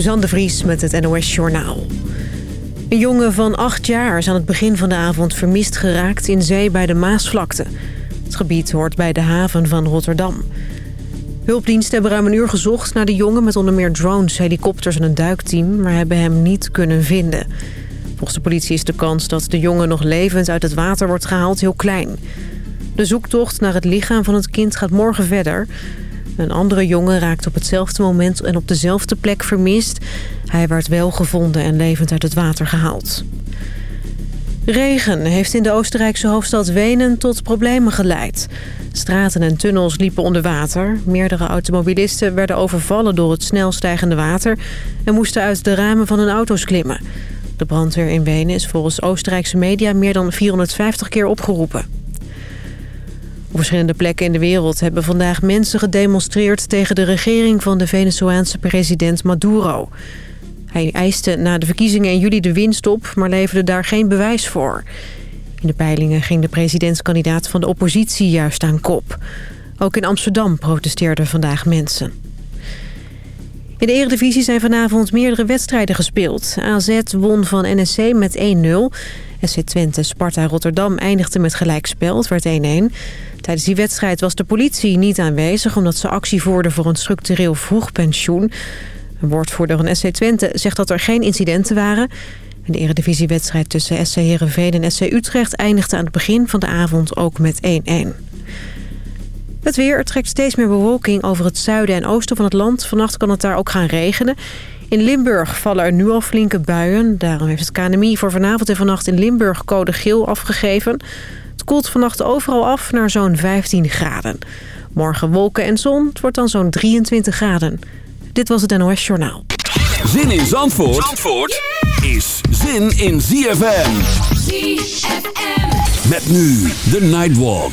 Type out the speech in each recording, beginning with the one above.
Suzanne de Vries met het NOS Journaal. Een jongen van acht jaar is aan het begin van de avond vermist geraakt in zee bij de Maasvlakte. Het gebied hoort bij de haven van Rotterdam. Hulpdiensten hebben ruim een uur gezocht naar de jongen... met onder meer drones, helikopters en een duikteam... maar hebben hem niet kunnen vinden. Volgens de politie is de kans dat de jongen nog levend uit het water wordt gehaald heel klein. De zoektocht naar het lichaam van het kind gaat morgen verder... Een andere jongen raakt op hetzelfde moment en op dezelfde plek vermist. Hij werd wel gevonden en levend uit het water gehaald. Regen heeft in de Oostenrijkse hoofdstad Wenen tot problemen geleid. Straten en tunnels liepen onder water. Meerdere automobilisten werden overvallen door het snel stijgende water... en moesten uit de ramen van hun auto's klimmen. De brandweer in Wenen is volgens Oostenrijkse media meer dan 450 keer opgeroepen. Op verschillende plekken in de wereld hebben vandaag mensen gedemonstreerd... tegen de regering van de Venezolaanse president Maduro. Hij eiste na de verkiezingen in juli de winst op... maar leverde daar geen bewijs voor. In de peilingen ging de presidentskandidaat van de oppositie juist aan kop. Ook in Amsterdam protesteerden vandaag mensen. In de Eredivisie zijn vanavond meerdere wedstrijden gespeeld. AZ won van NSC met 1-0... SC Twente Sparta Rotterdam eindigde met gelijkspel. Het werd 1-1. Tijdens die wedstrijd was de politie niet aanwezig... omdat ze actie voerden voor een structureel vroegpensioen. Een woordvoerder van SC Twente zegt dat er geen incidenten waren. De eredivisiewedstrijd tussen SC Heerenveen en SC Utrecht... eindigde aan het begin van de avond ook met 1-1. Het weer trekt steeds meer bewolking over het zuiden en oosten van het land. Vannacht kan het daar ook gaan regenen. In Limburg vallen er nu al flinke buien. Daarom heeft het KNMI voor vanavond en vannacht in Limburg code geel afgegeven. Het koelt vannacht overal af naar zo'n 15 graden. Morgen wolken en zon, het wordt dan zo'n 23 graden. Dit was het NOS Journaal. Zin in Zandvoort, Zandvoort is zin in ZFM. ZFM. Met nu de Nightwalk.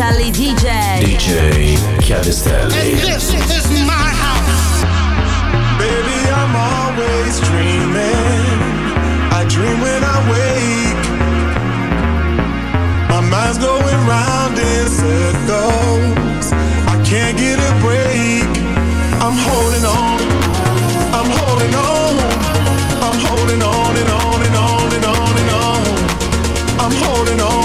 Chiavistelli DJ. DJ And this is my house. Baby, I'm always dreaming. I dream when I wake. My mind's going round in circles. I can't get a break. I'm holding on. I'm holding on. I'm holding on and on and on and on and on. I'm holding on.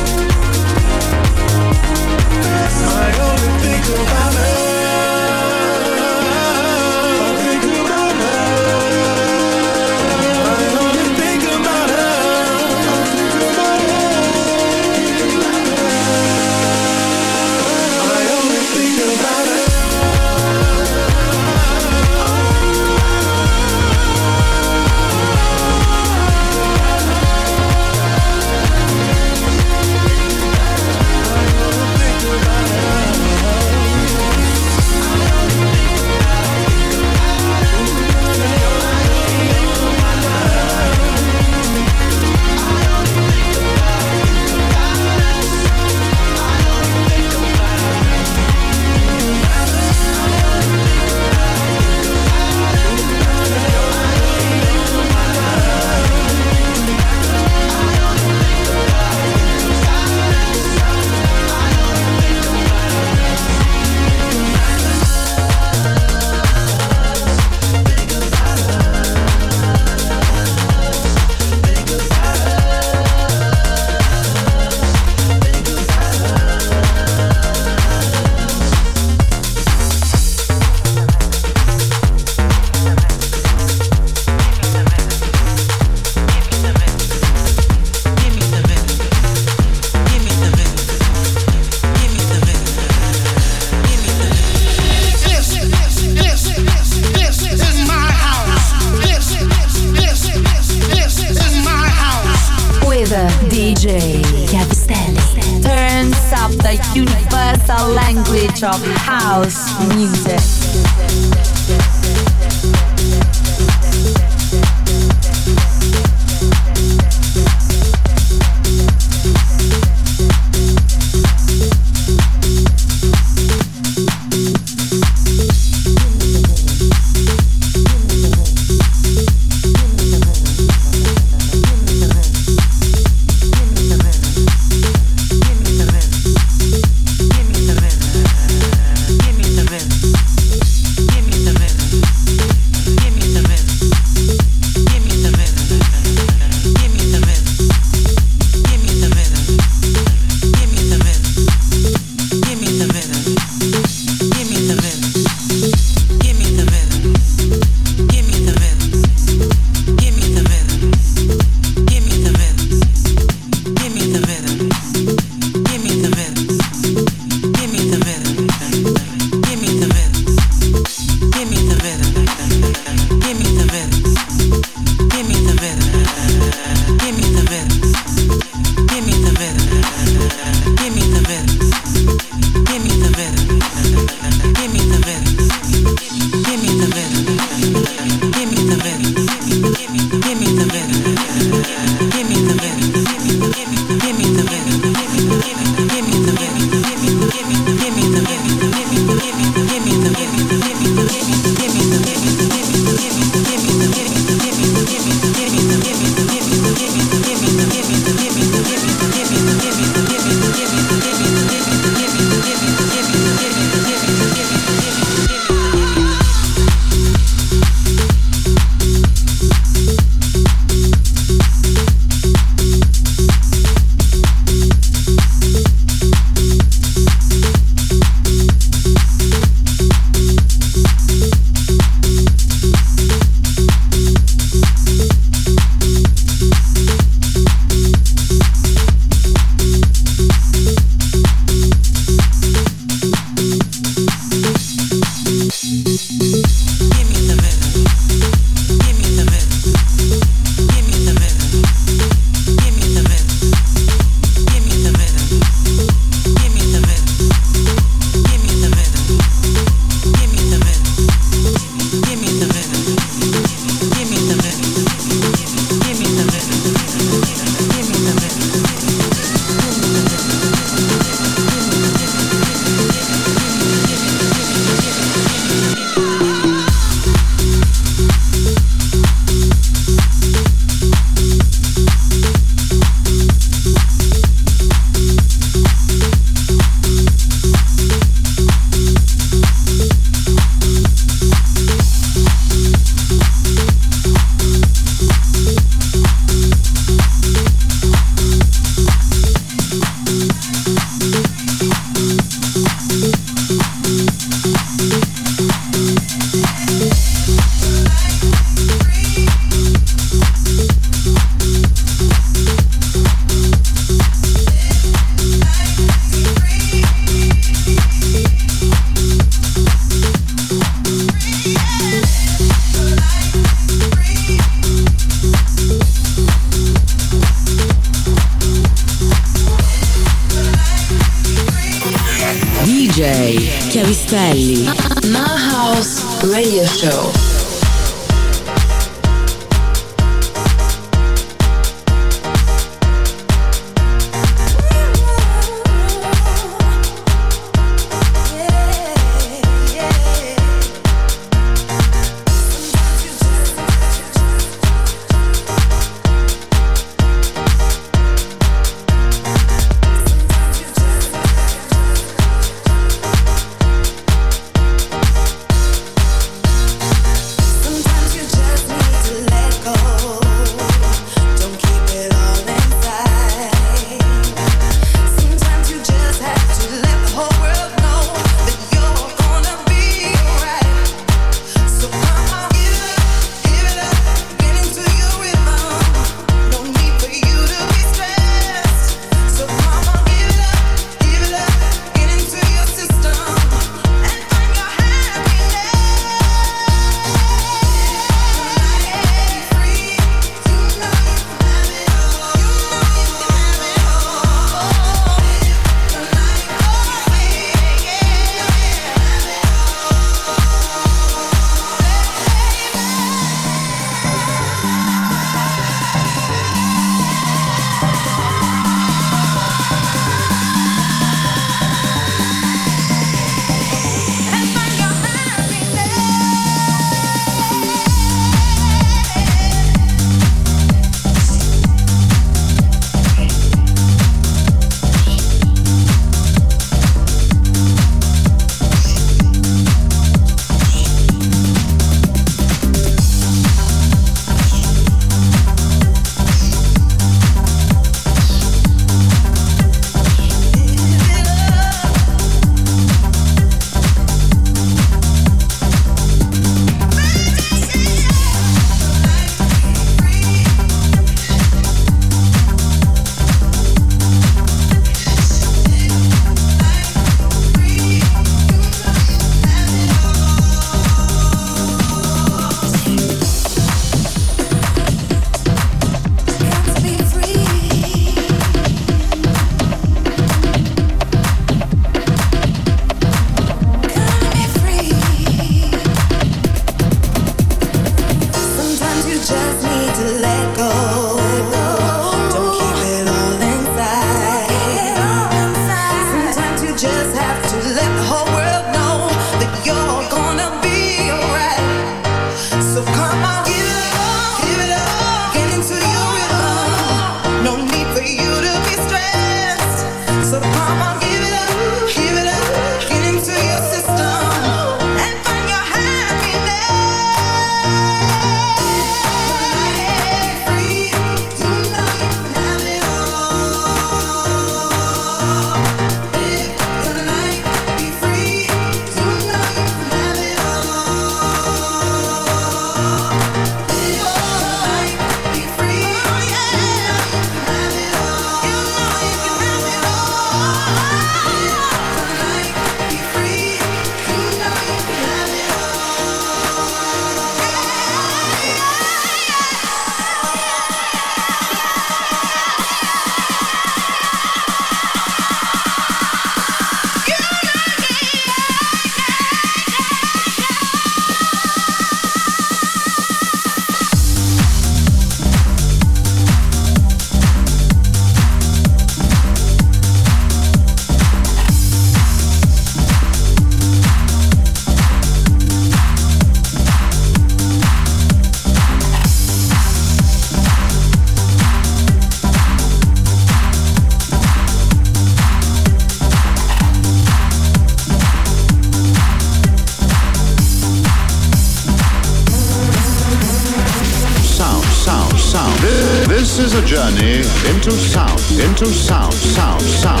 a journey into sound, into sound, sound, sound.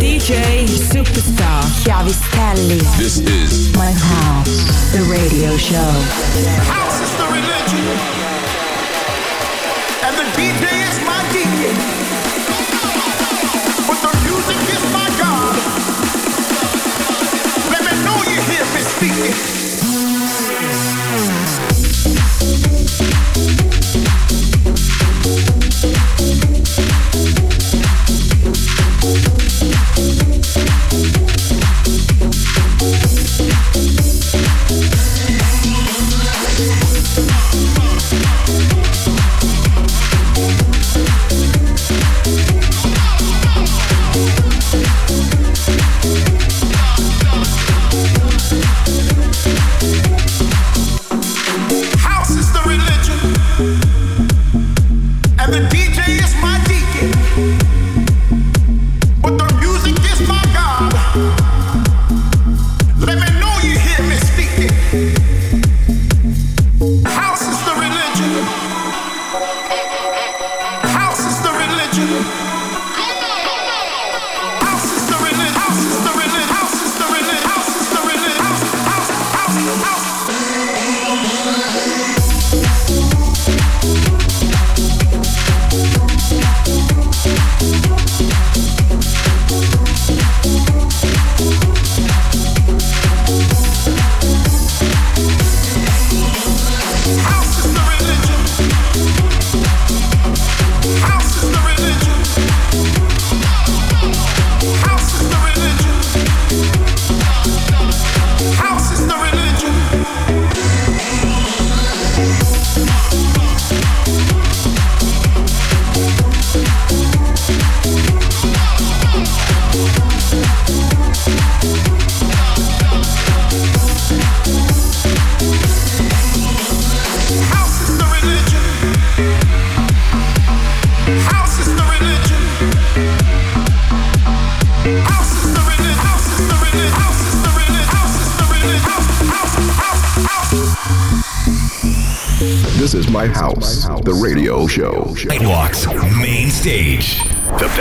DJ Superstar Chiavistelli. This is My House, the radio show. House is the religion. And the DJ is my DJ. But the music is my God. Let me know you hear me speaking.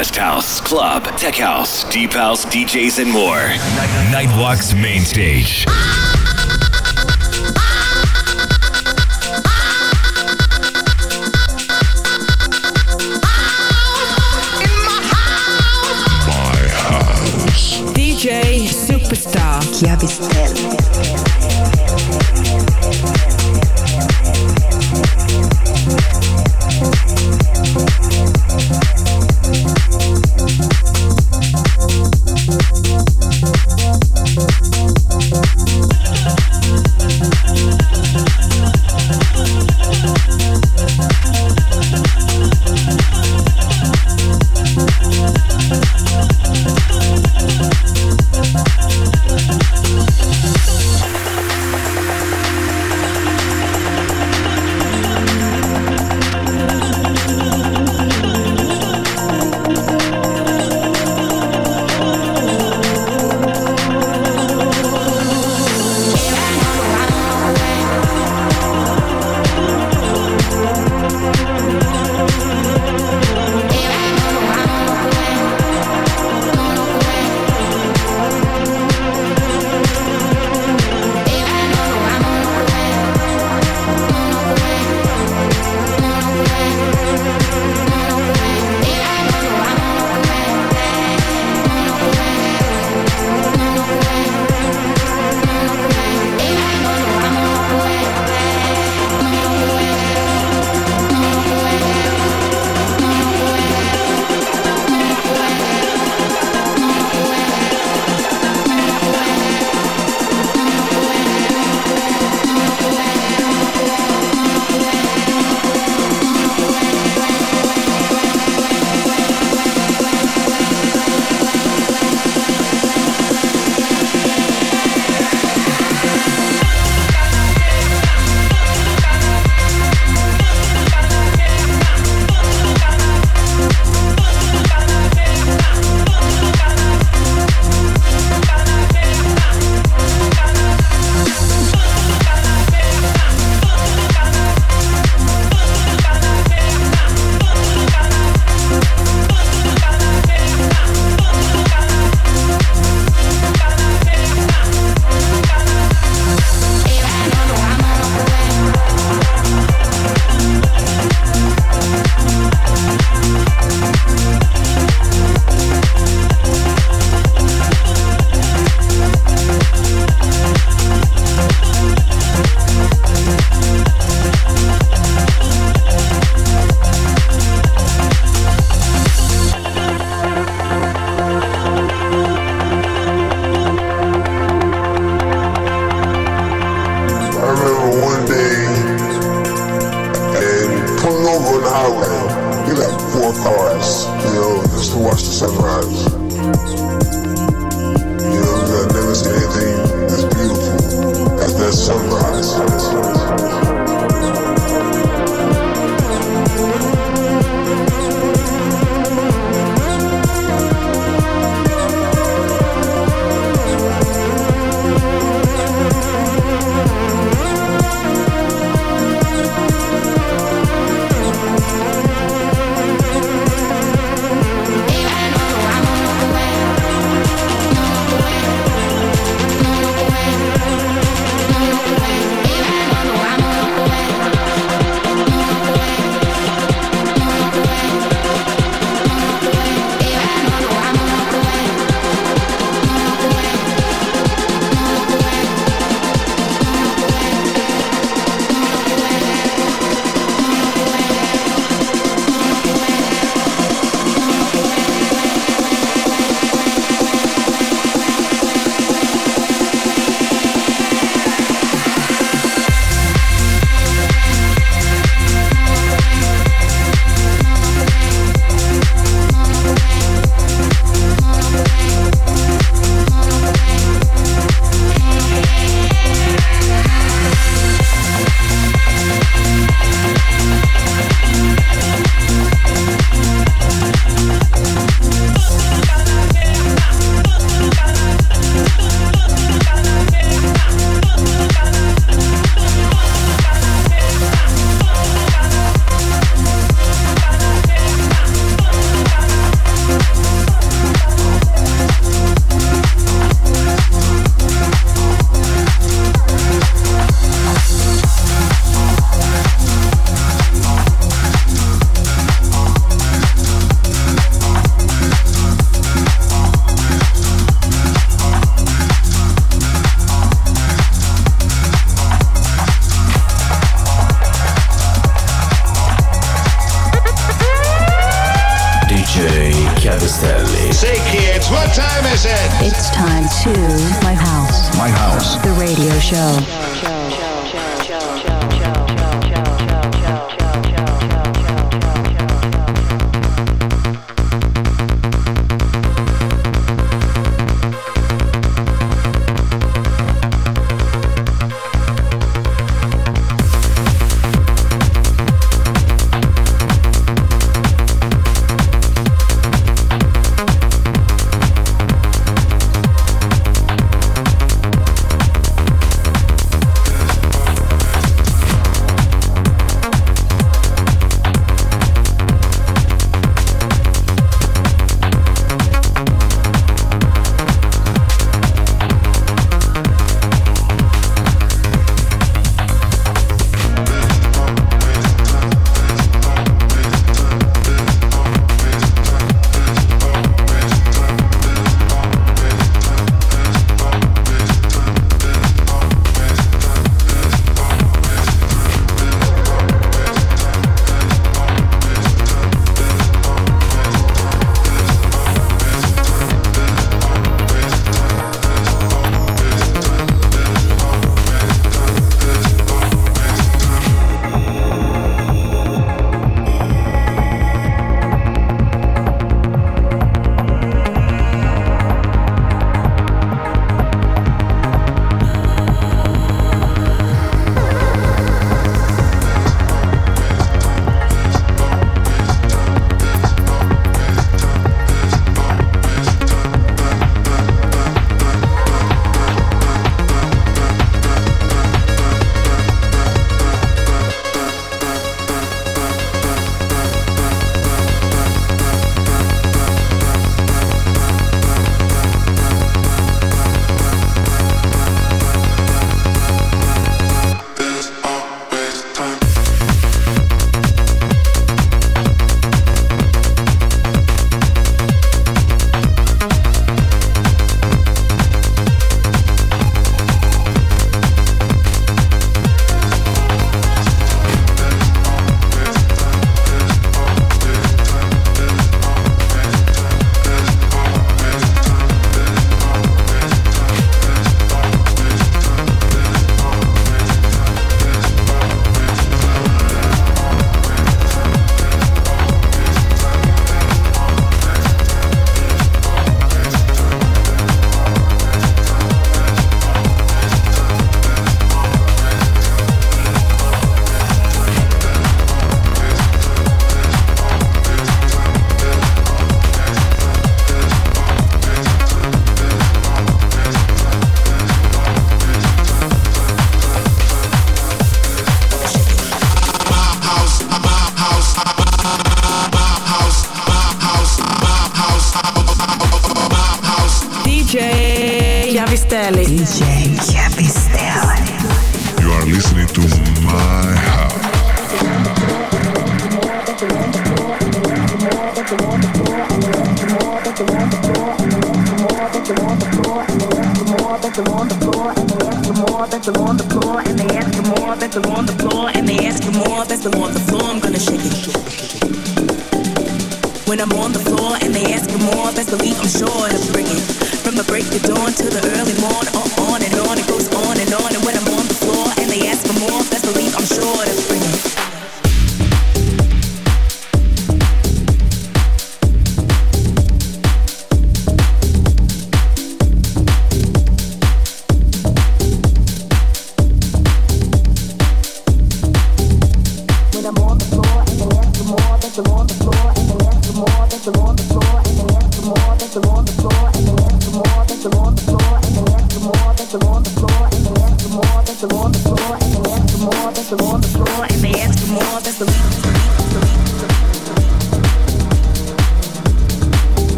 guest house, club, tech house, deep house, DJs, and more. Nightwalk's main stage.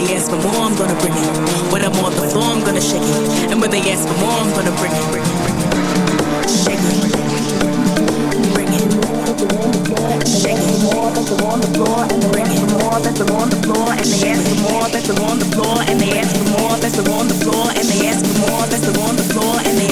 they ask for more, I'm gonna bring it. When I'm on the floor, I'm gonna shake it. And when they ask for more, I'm gonna bring it. Bring it. Shake it. Bring it. Shake it. Bring it. That's on the floor and they ask for more. That's on the floor and they ask for more. That's on the floor and they ask for more. That's on the floor and they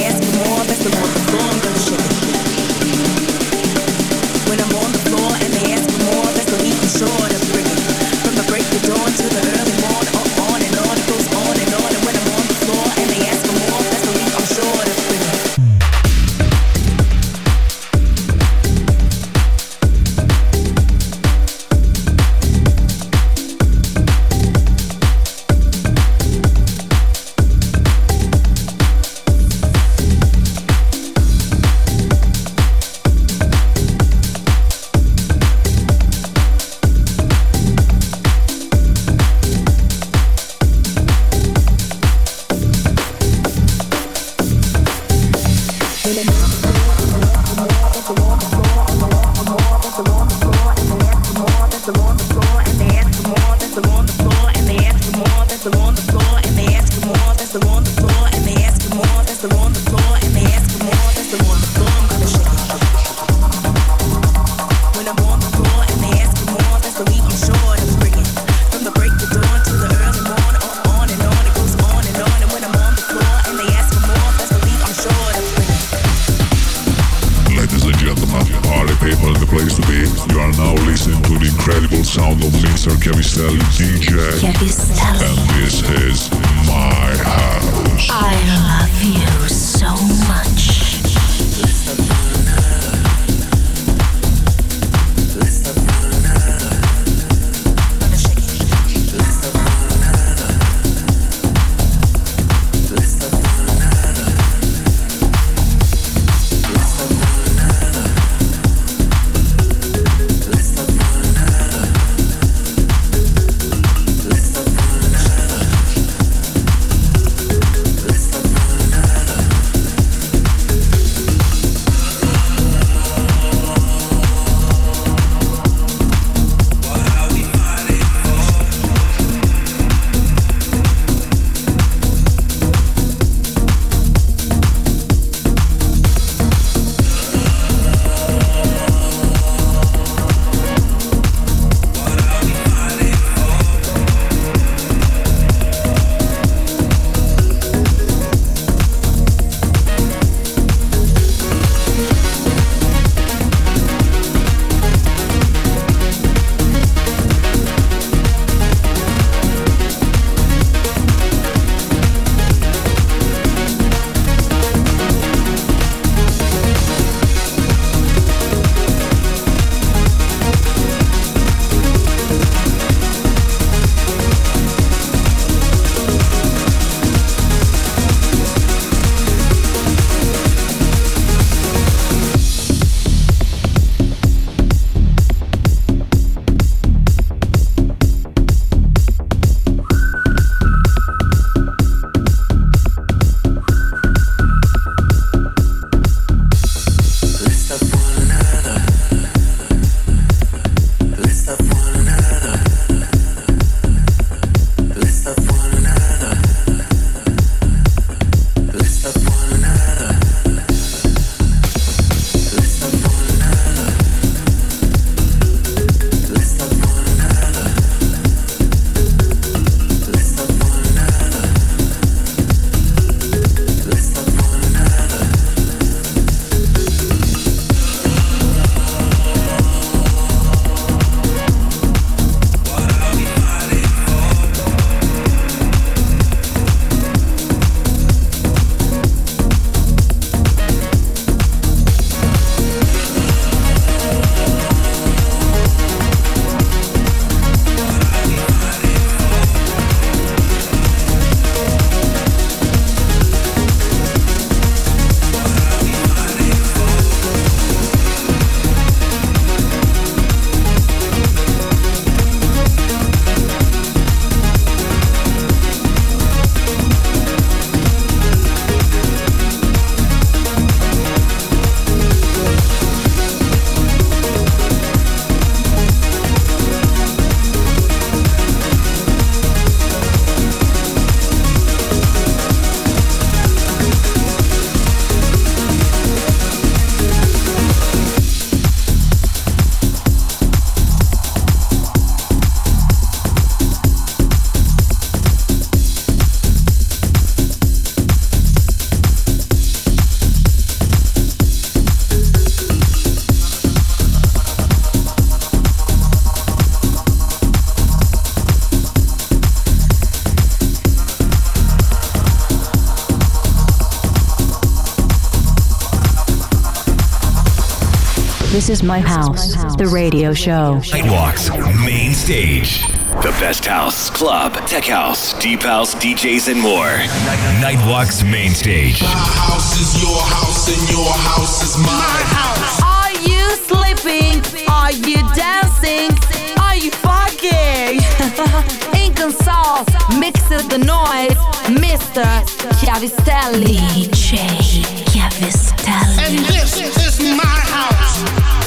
This is my house, the radio show. Nightwalk's main stage. The best house, club, tech house, deep house, DJs, and more. Nightwalk's main stage. My house is your house and your house is my house. Are you sleeping? Are you dancing? Are you fucking? Inconsol mixes the noise. Mr. Chiavistelli. DJ Chiavistelli. And this is my house.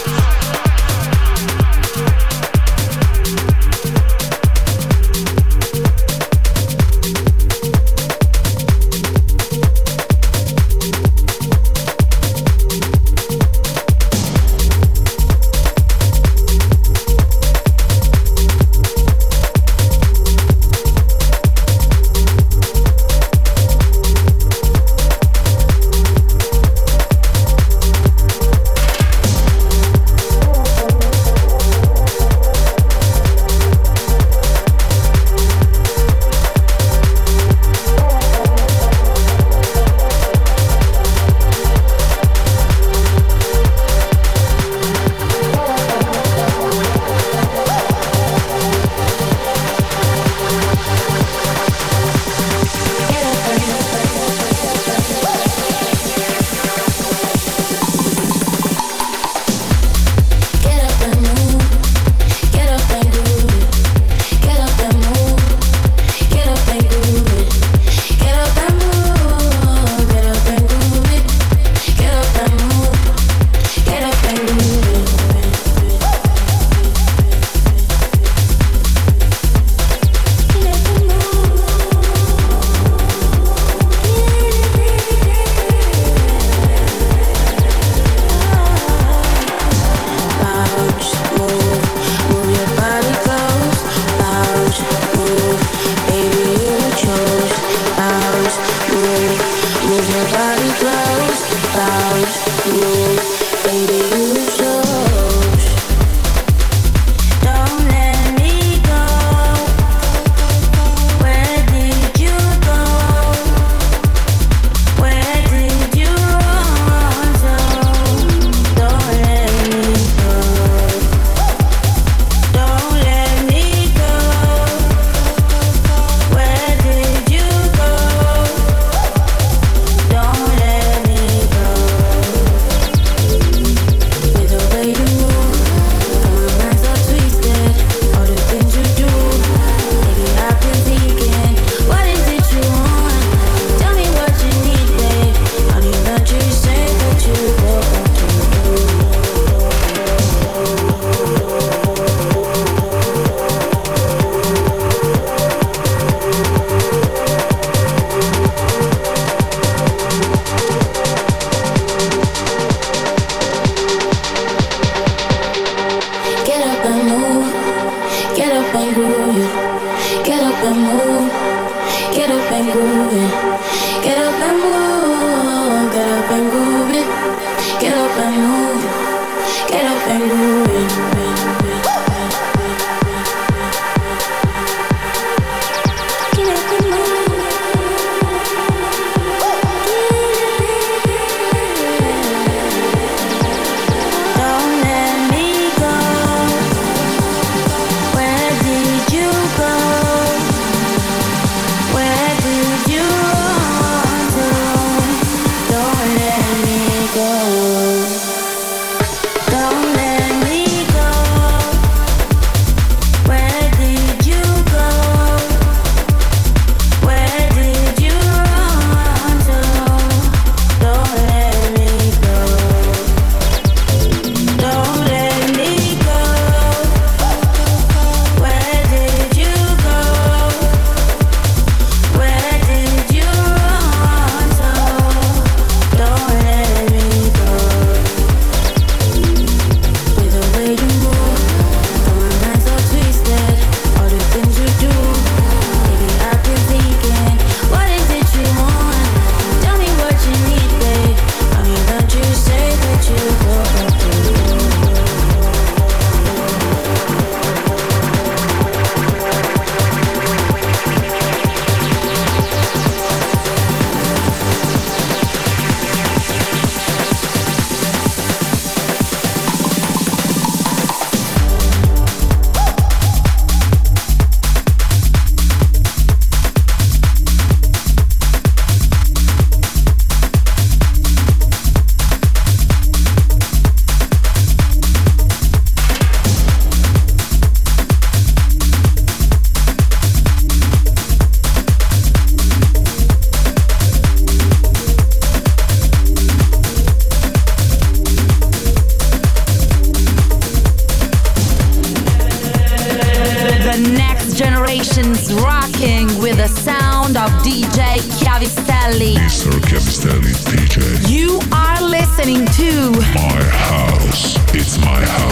Sound of DJ Chiavistelli. Mr. Chiavistelli, DJ. You are listening to My house. It's my house,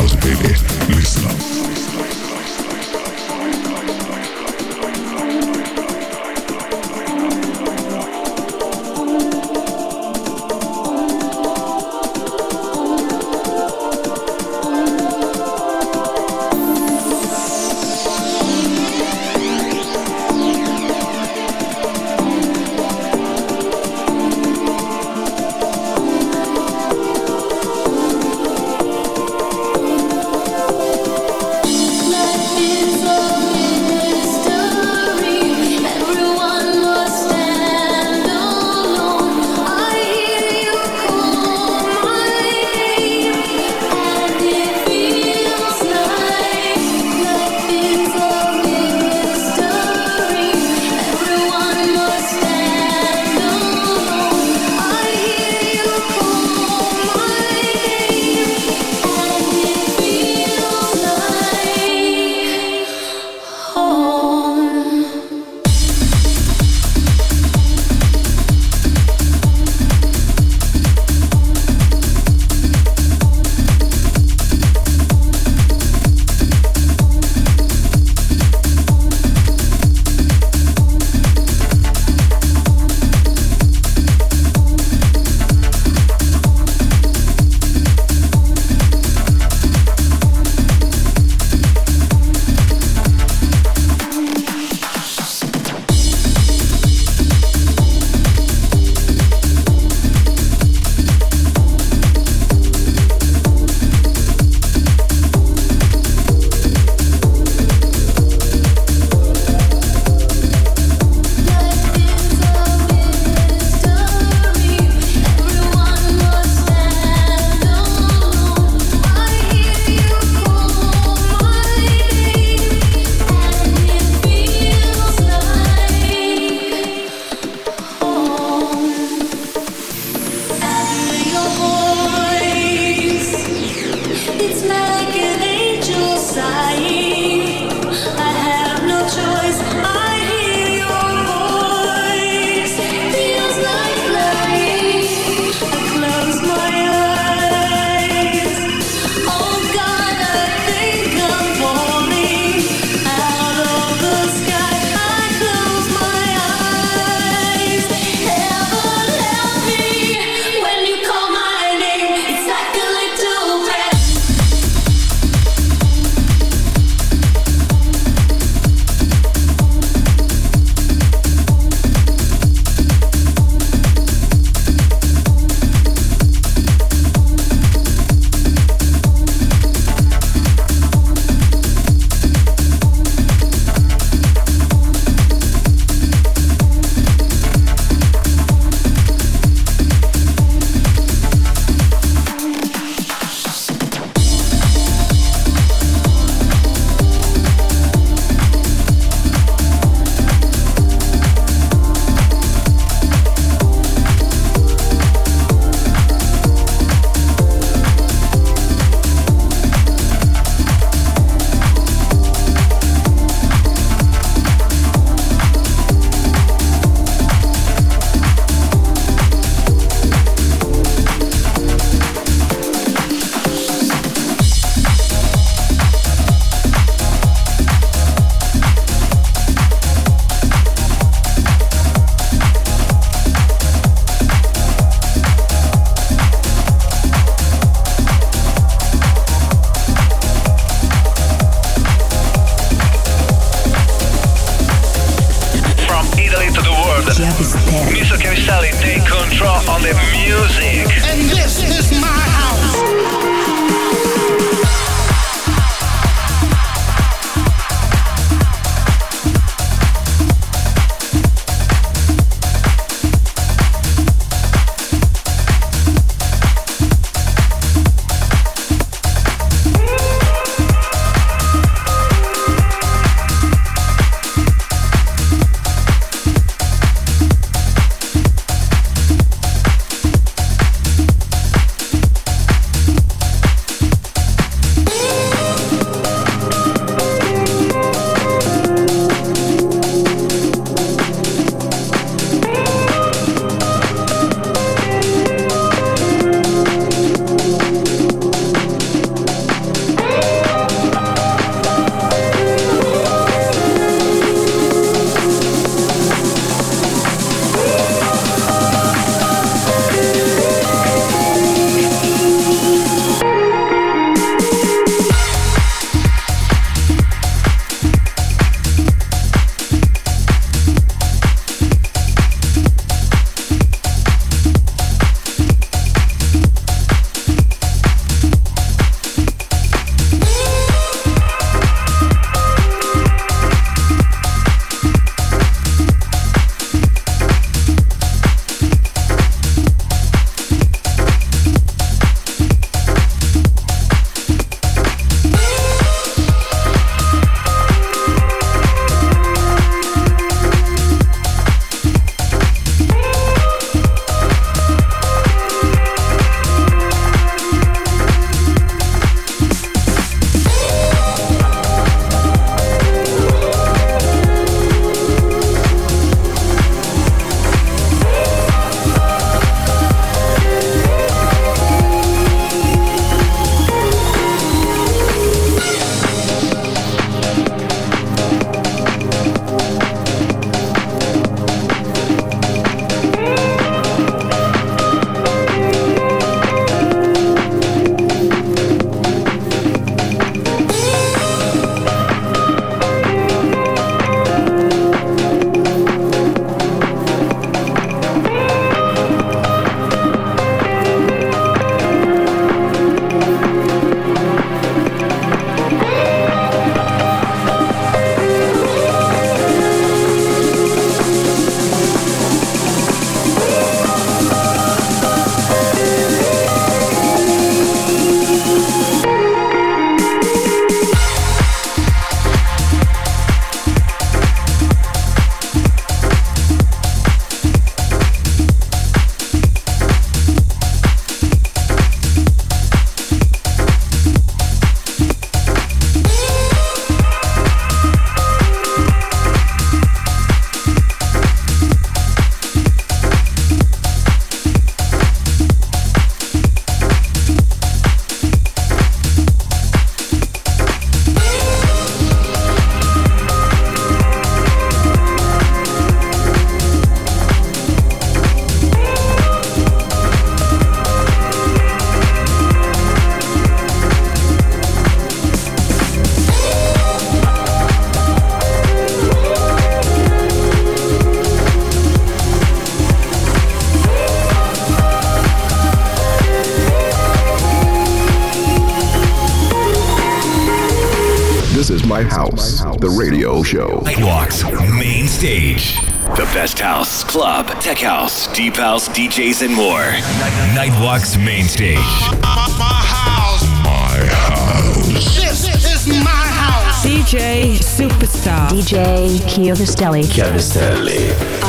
deep house, DJs, and more. Nightwalk's main stage. My, house. My house. This is my house. DJ Superstar. DJ Chiavistelli. Chiavistelli.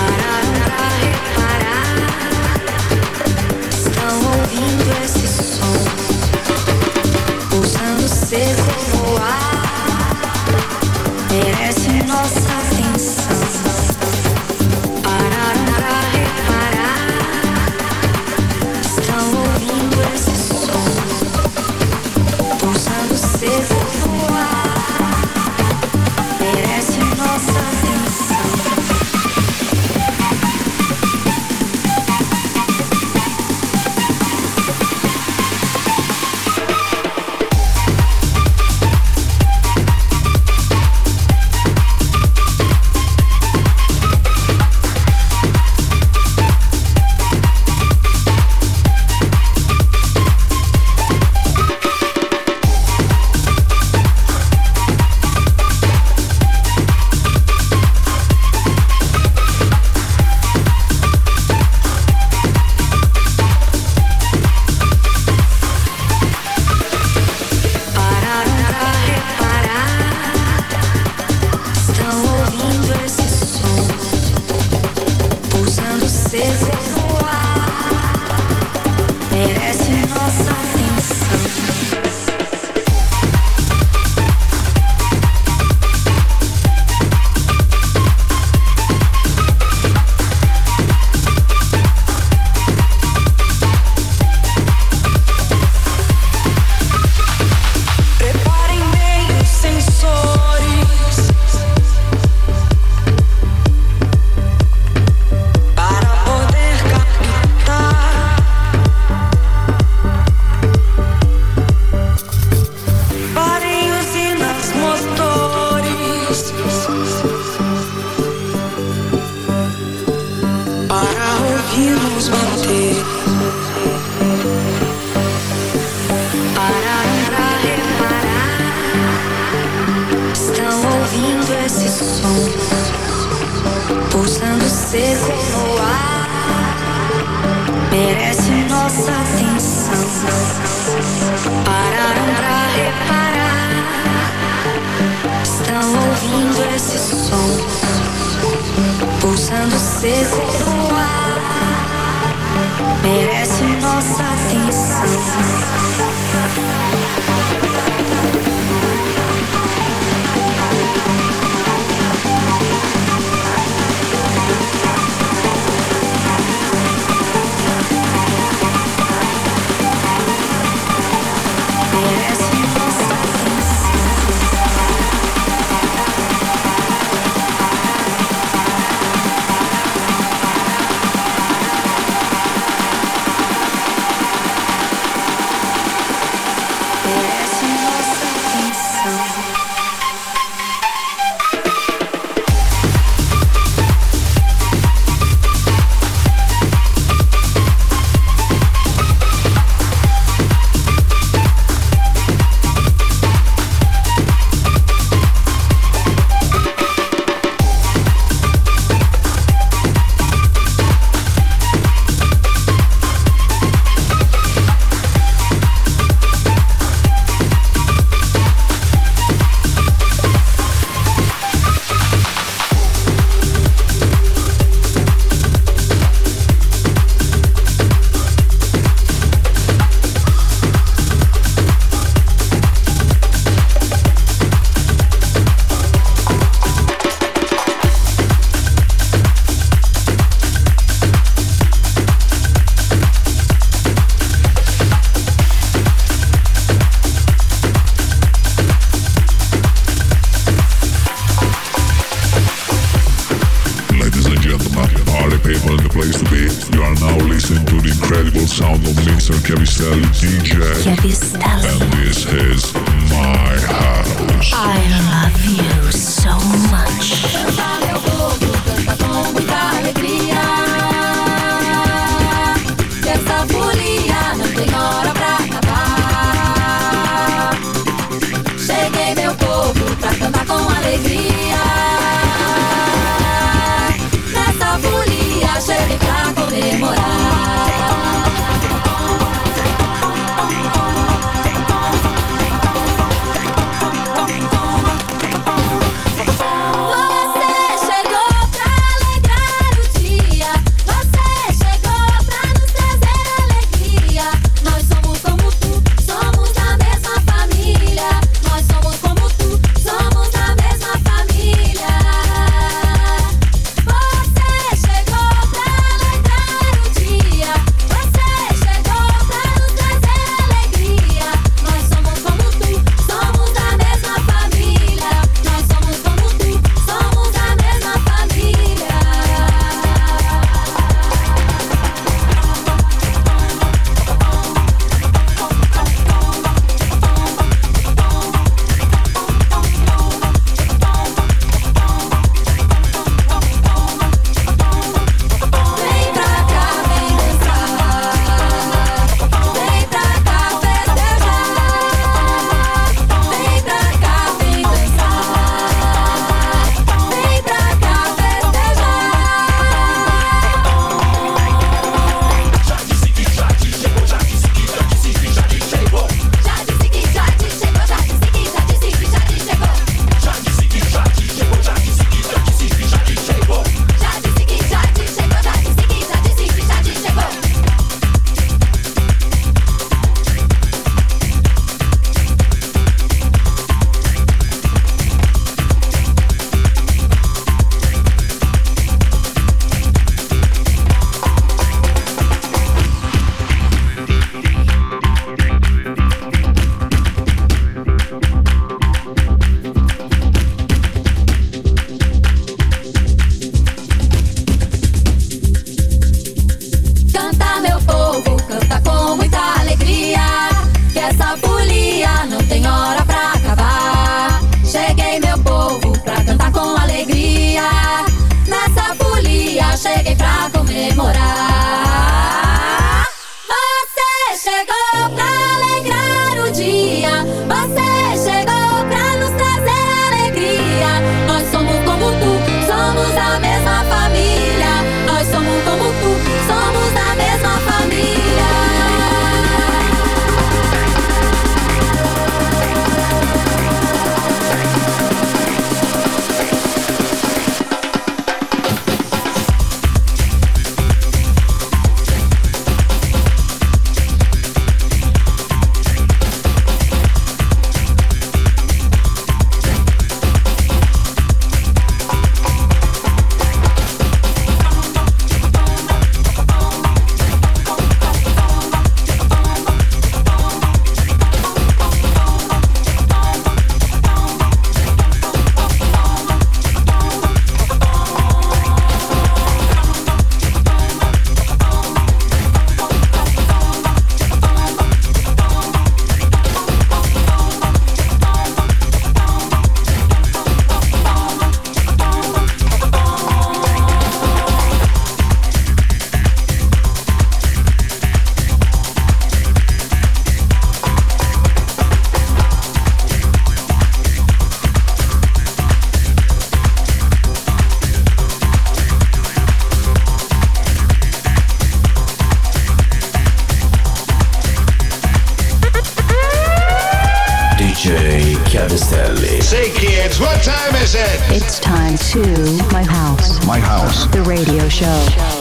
Radio show.